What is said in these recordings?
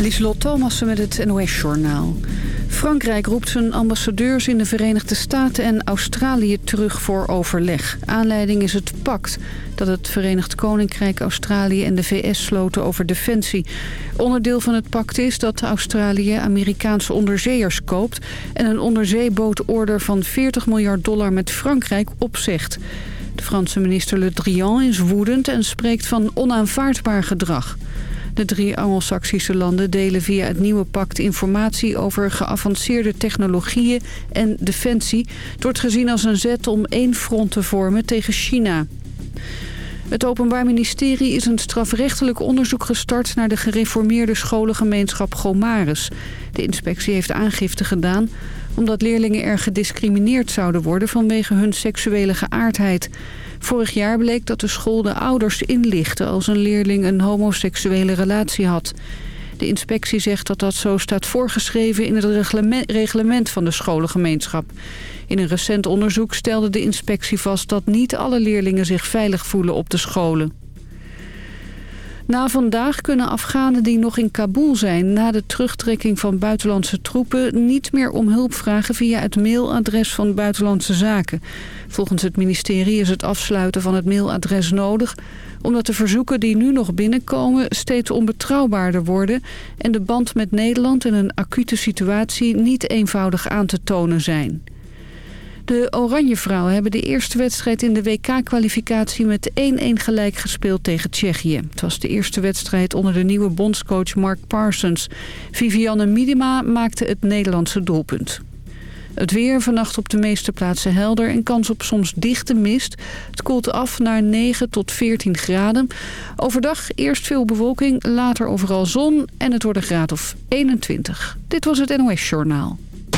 Lieslot Thomassen met het NOS-journaal. Frankrijk roept zijn ambassadeurs in de Verenigde Staten en Australië terug voor overleg. Aanleiding is het pact dat het Verenigd Koninkrijk, Australië en de VS sloten over defensie. Onderdeel van het pact is dat Australië Amerikaanse onderzeeërs koopt... en een onderzeebootorder van 40 miljard dollar met Frankrijk opzegt. De Franse minister Le Drian is woedend en spreekt van onaanvaardbaar gedrag. De drie Anglo-Saxische landen delen via het nieuwe pact informatie over geavanceerde technologieën en defensie. Het wordt gezien als een zet om één front te vormen tegen China. Het Openbaar Ministerie is een strafrechtelijk onderzoek gestart... naar de gereformeerde scholengemeenschap Gomaris. De inspectie heeft aangifte gedaan omdat leerlingen er gediscrimineerd zouden worden... vanwege hun seksuele geaardheid. Vorig jaar bleek dat de school de ouders inlichtte... als een leerling een homoseksuele relatie had. De inspectie zegt dat dat zo staat voorgeschreven in het reglement van de scholengemeenschap. In een recent onderzoek stelde de inspectie vast dat niet alle leerlingen zich veilig voelen op de scholen. Na vandaag kunnen Afghanen die nog in Kabul zijn... na de terugtrekking van buitenlandse troepen... niet meer om hulp vragen via het mailadres van Buitenlandse Zaken. Volgens het ministerie is het afsluiten van het mailadres nodig... omdat de verzoeken die nu nog binnenkomen steeds onbetrouwbaarder worden... en de band met Nederland in een acute situatie niet eenvoudig aan te tonen zijn. De Oranje Vrouwen hebben de eerste wedstrijd in de WK-kwalificatie met 1-1 gelijk gespeeld tegen Tsjechië. Het was de eerste wedstrijd onder de nieuwe bondscoach Mark Parsons. Vivianne Miedema maakte het Nederlandse doelpunt. Het weer vannacht op de meeste plaatsen helder en kans op soms dichte mist. Het koelt af naar 9 tot 14 graden. Overdag eerst veel bewolking, later overal zon en het wordt een graad of 21. Dit was het NOS Journaal.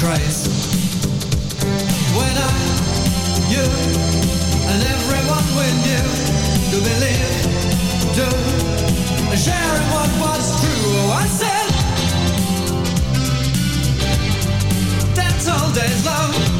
craze When I, you, and everyone we knew do believe, do, sharing what was true oh, I said That's all days love.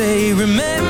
Say, remember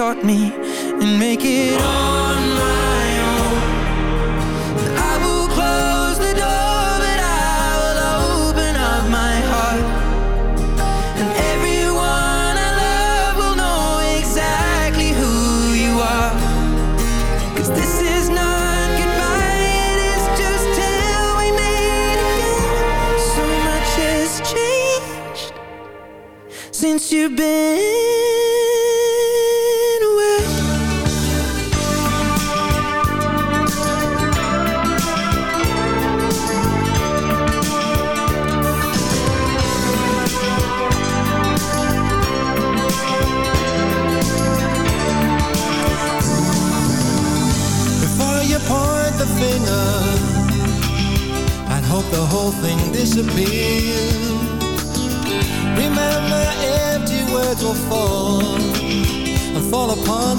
taught me And make it on my own I will close the door, but I will open up my heart. And everyone I love will know exactly who you are. 'Cause this is not goodbye, it is just till we meet again. So much has changed since you've been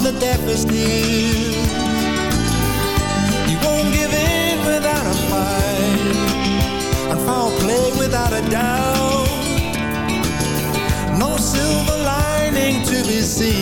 the deafest ear You won't give in without a fight. And foul play without a doubt. No silver lining to be seen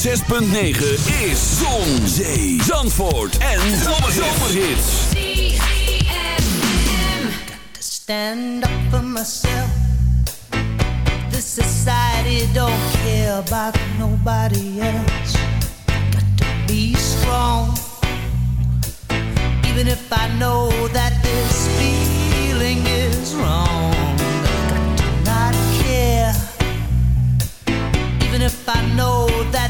106.9 is Zon, Zee, Zandvoort en Zomerhits. To stand up for myself. The society don't care about nobody else. Got to be strong. Even if I know that this feeling is wrong. Got care. Even if I know that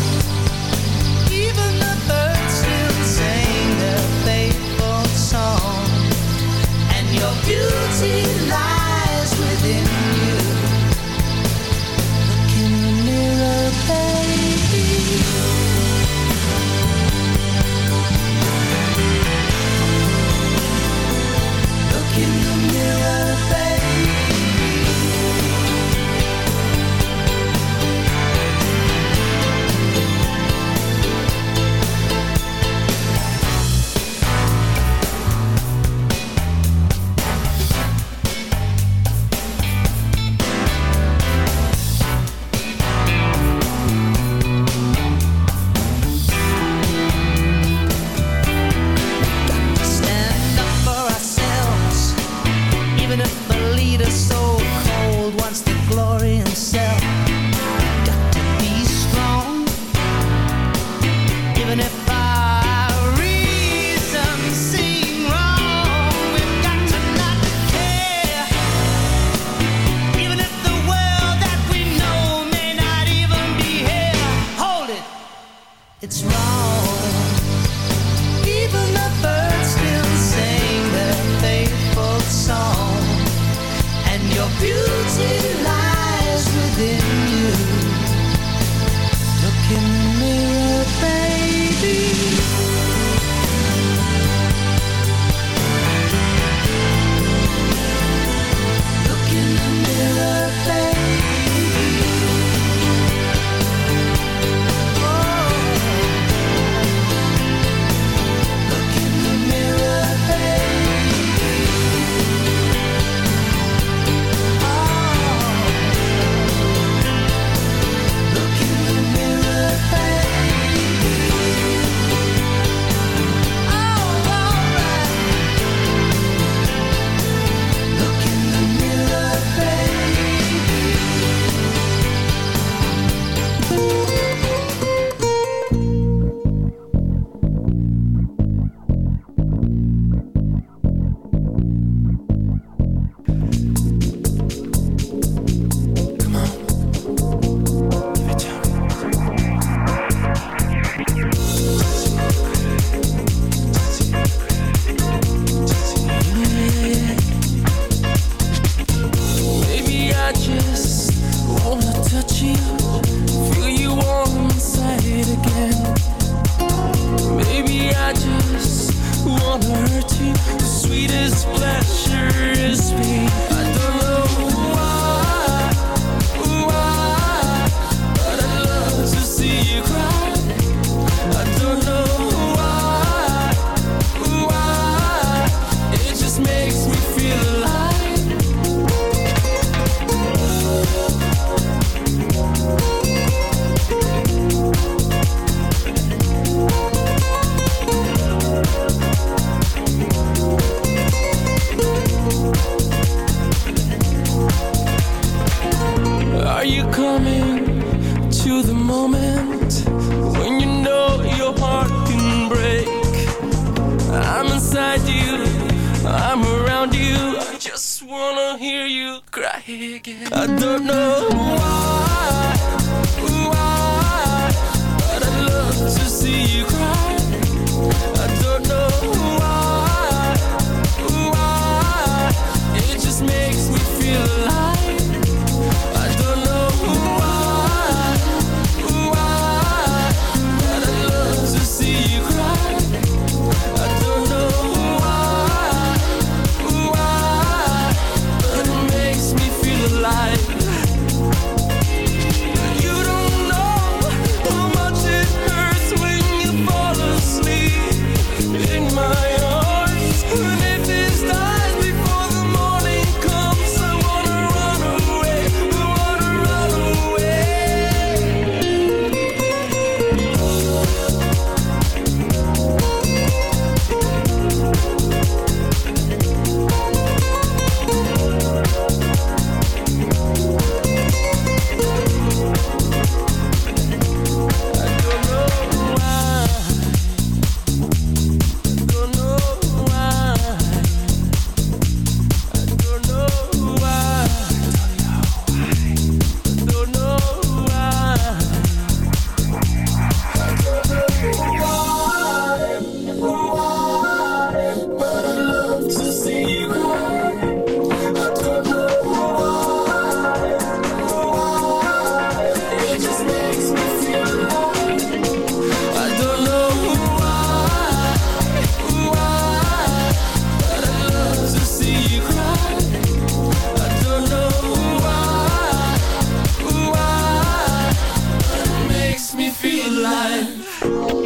see hear you cry again. I don't know why, feel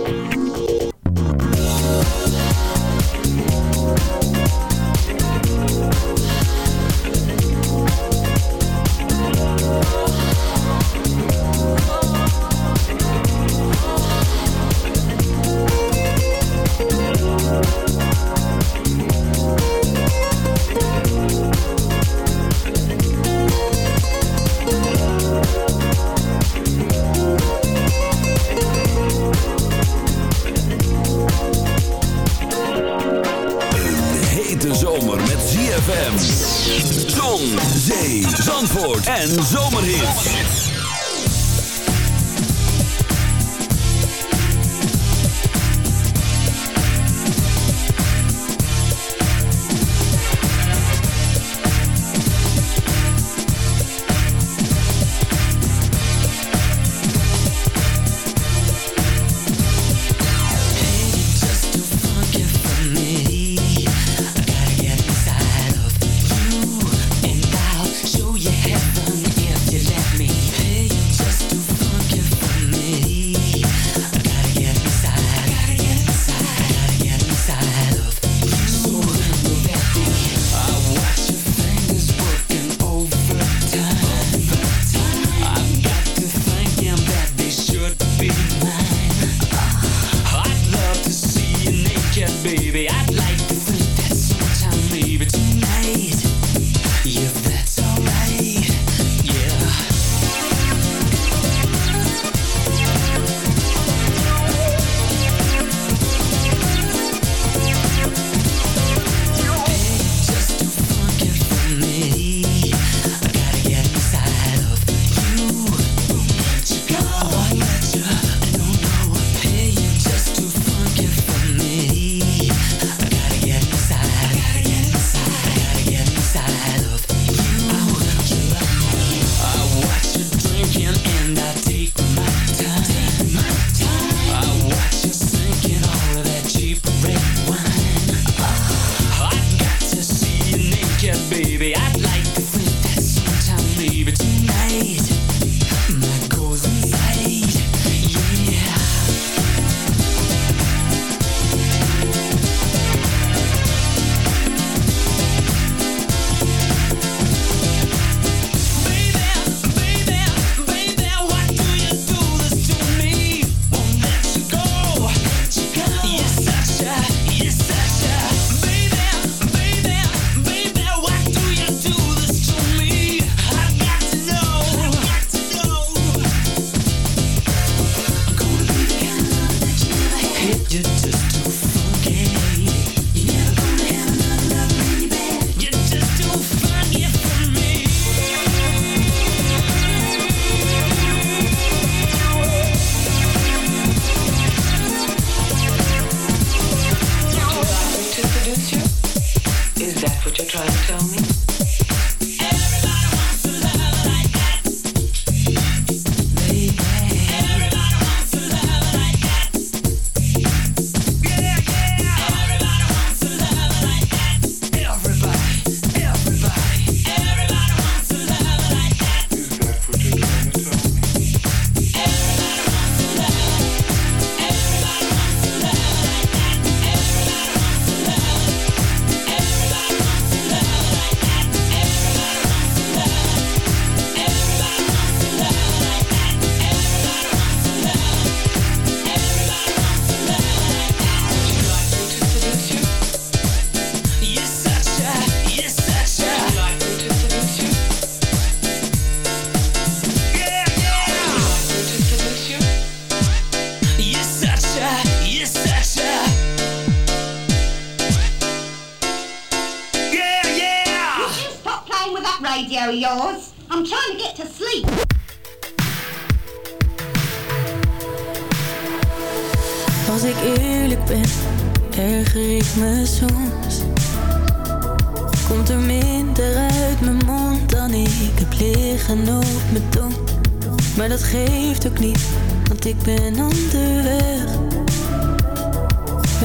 dat geeft ook niet, want ik ben onderweg.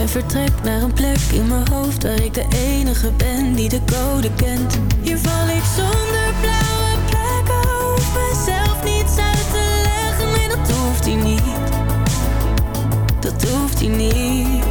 Ik vertrek naar een plek in mijn hoofd waar ik de enige ben die de code kent. Hier val ik zonder blauwe plekken, hoef mezelf niets uit te leggen. Nee, dat hoeft hij niet, dat hoeft hij niet.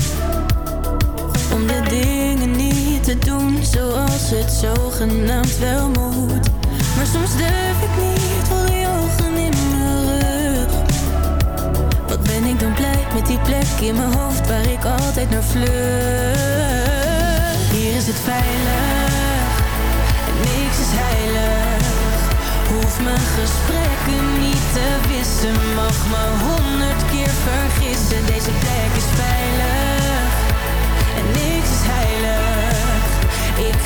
om de dingen niet te doen zoals het zogenaamd wel moet. Maar soms durf ik niet, voor die ogen in mijn rug. Wat ben ik dan blij met die plek in mijn hoofd waar ik altijd naar vlug. Hier is het veilig en niks is heilig. Hoef mijn gesprekken niet te wissen, mag maar honderd keer vergissen. Deze plek is veilig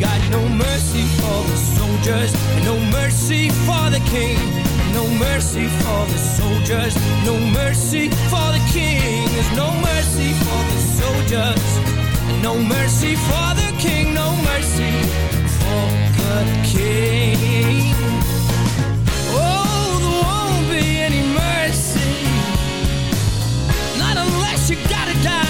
Got no mercy for the soldiers, no mercy for the king. No mercy for the soldiers, no mercy for the king. There's no mercy for the soldiers, no mercy for the king. No mercy for the king. Oh, there won't be any mercy, not unless you gotta die.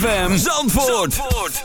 ZFM Zandvoort. Zandvoort.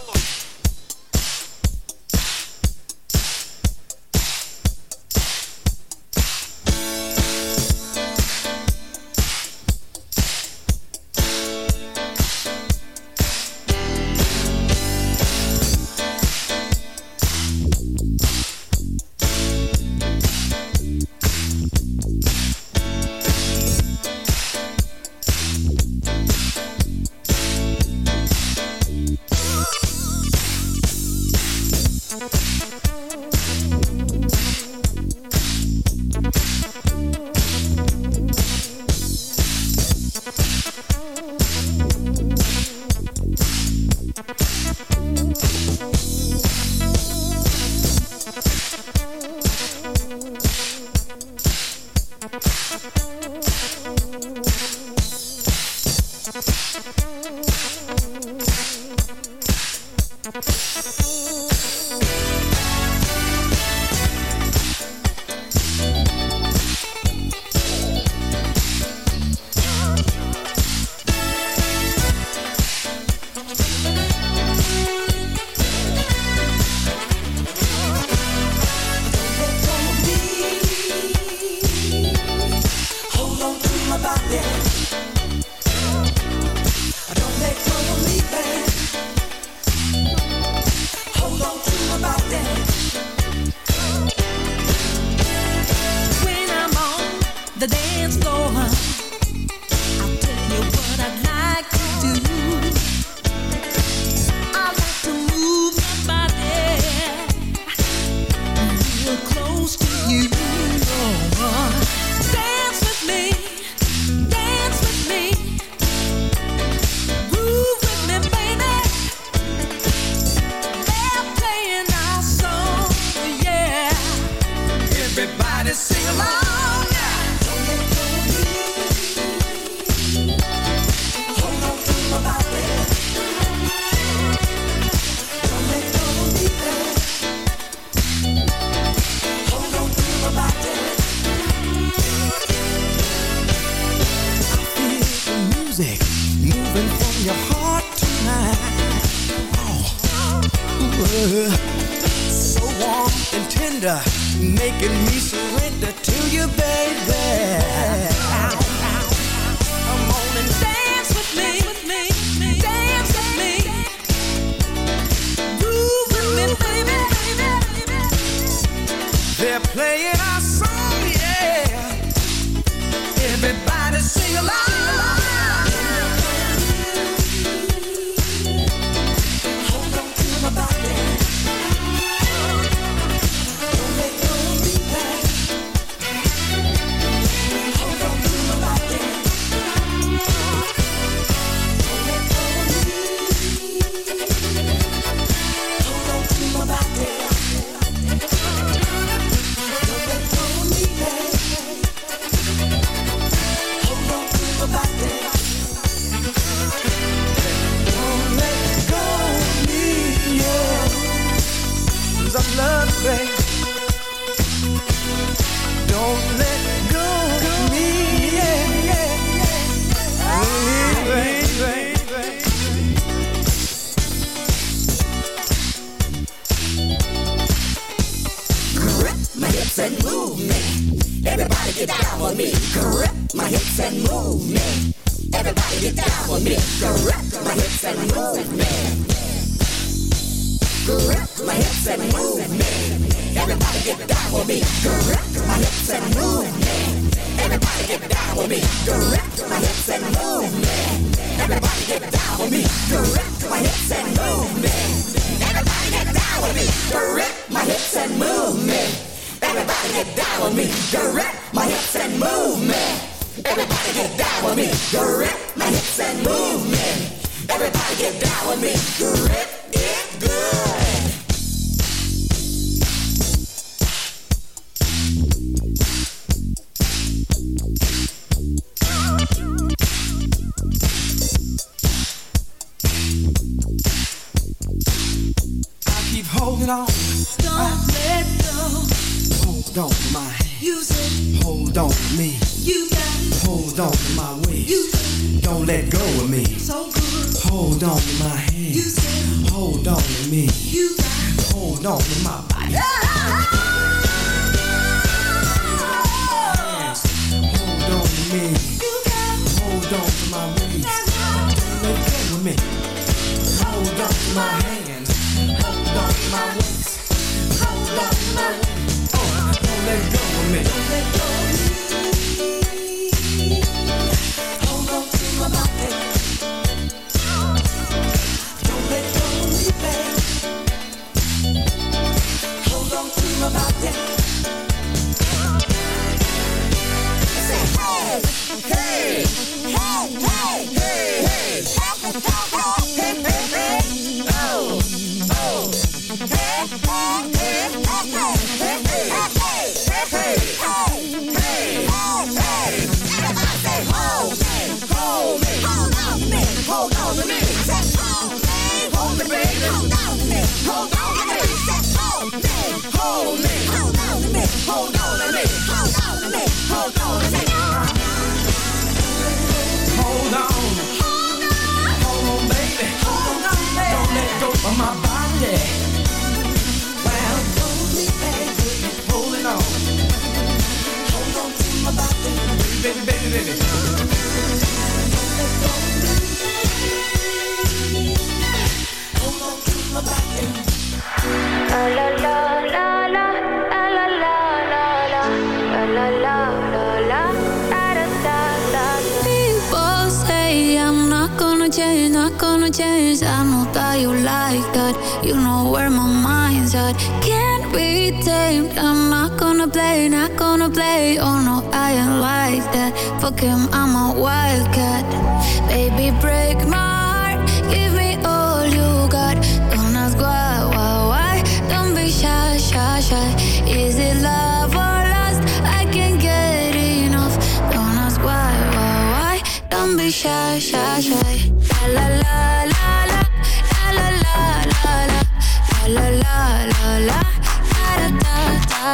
The dance floor,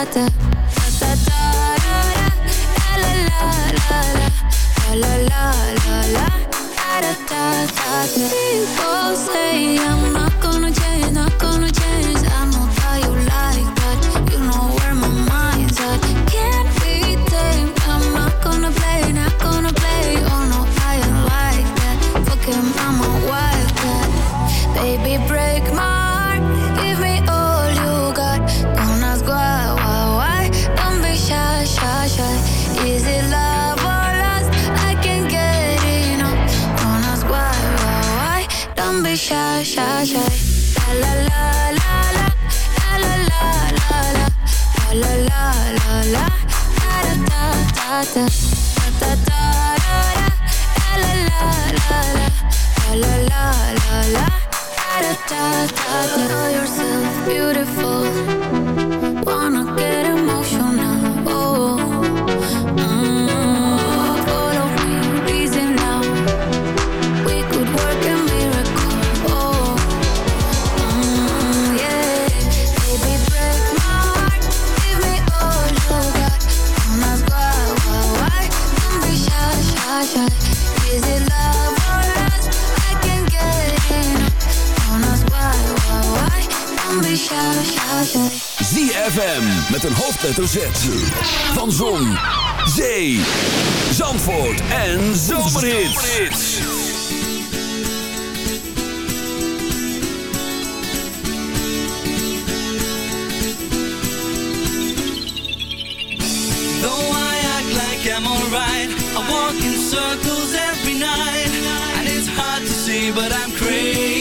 praten. hoofdletter Z. Van Zon, Zee, Zandvoort en Zomerhits. Though I act like I'm alright, I walk in circles every night. And it's hard to see, but I'm crazy.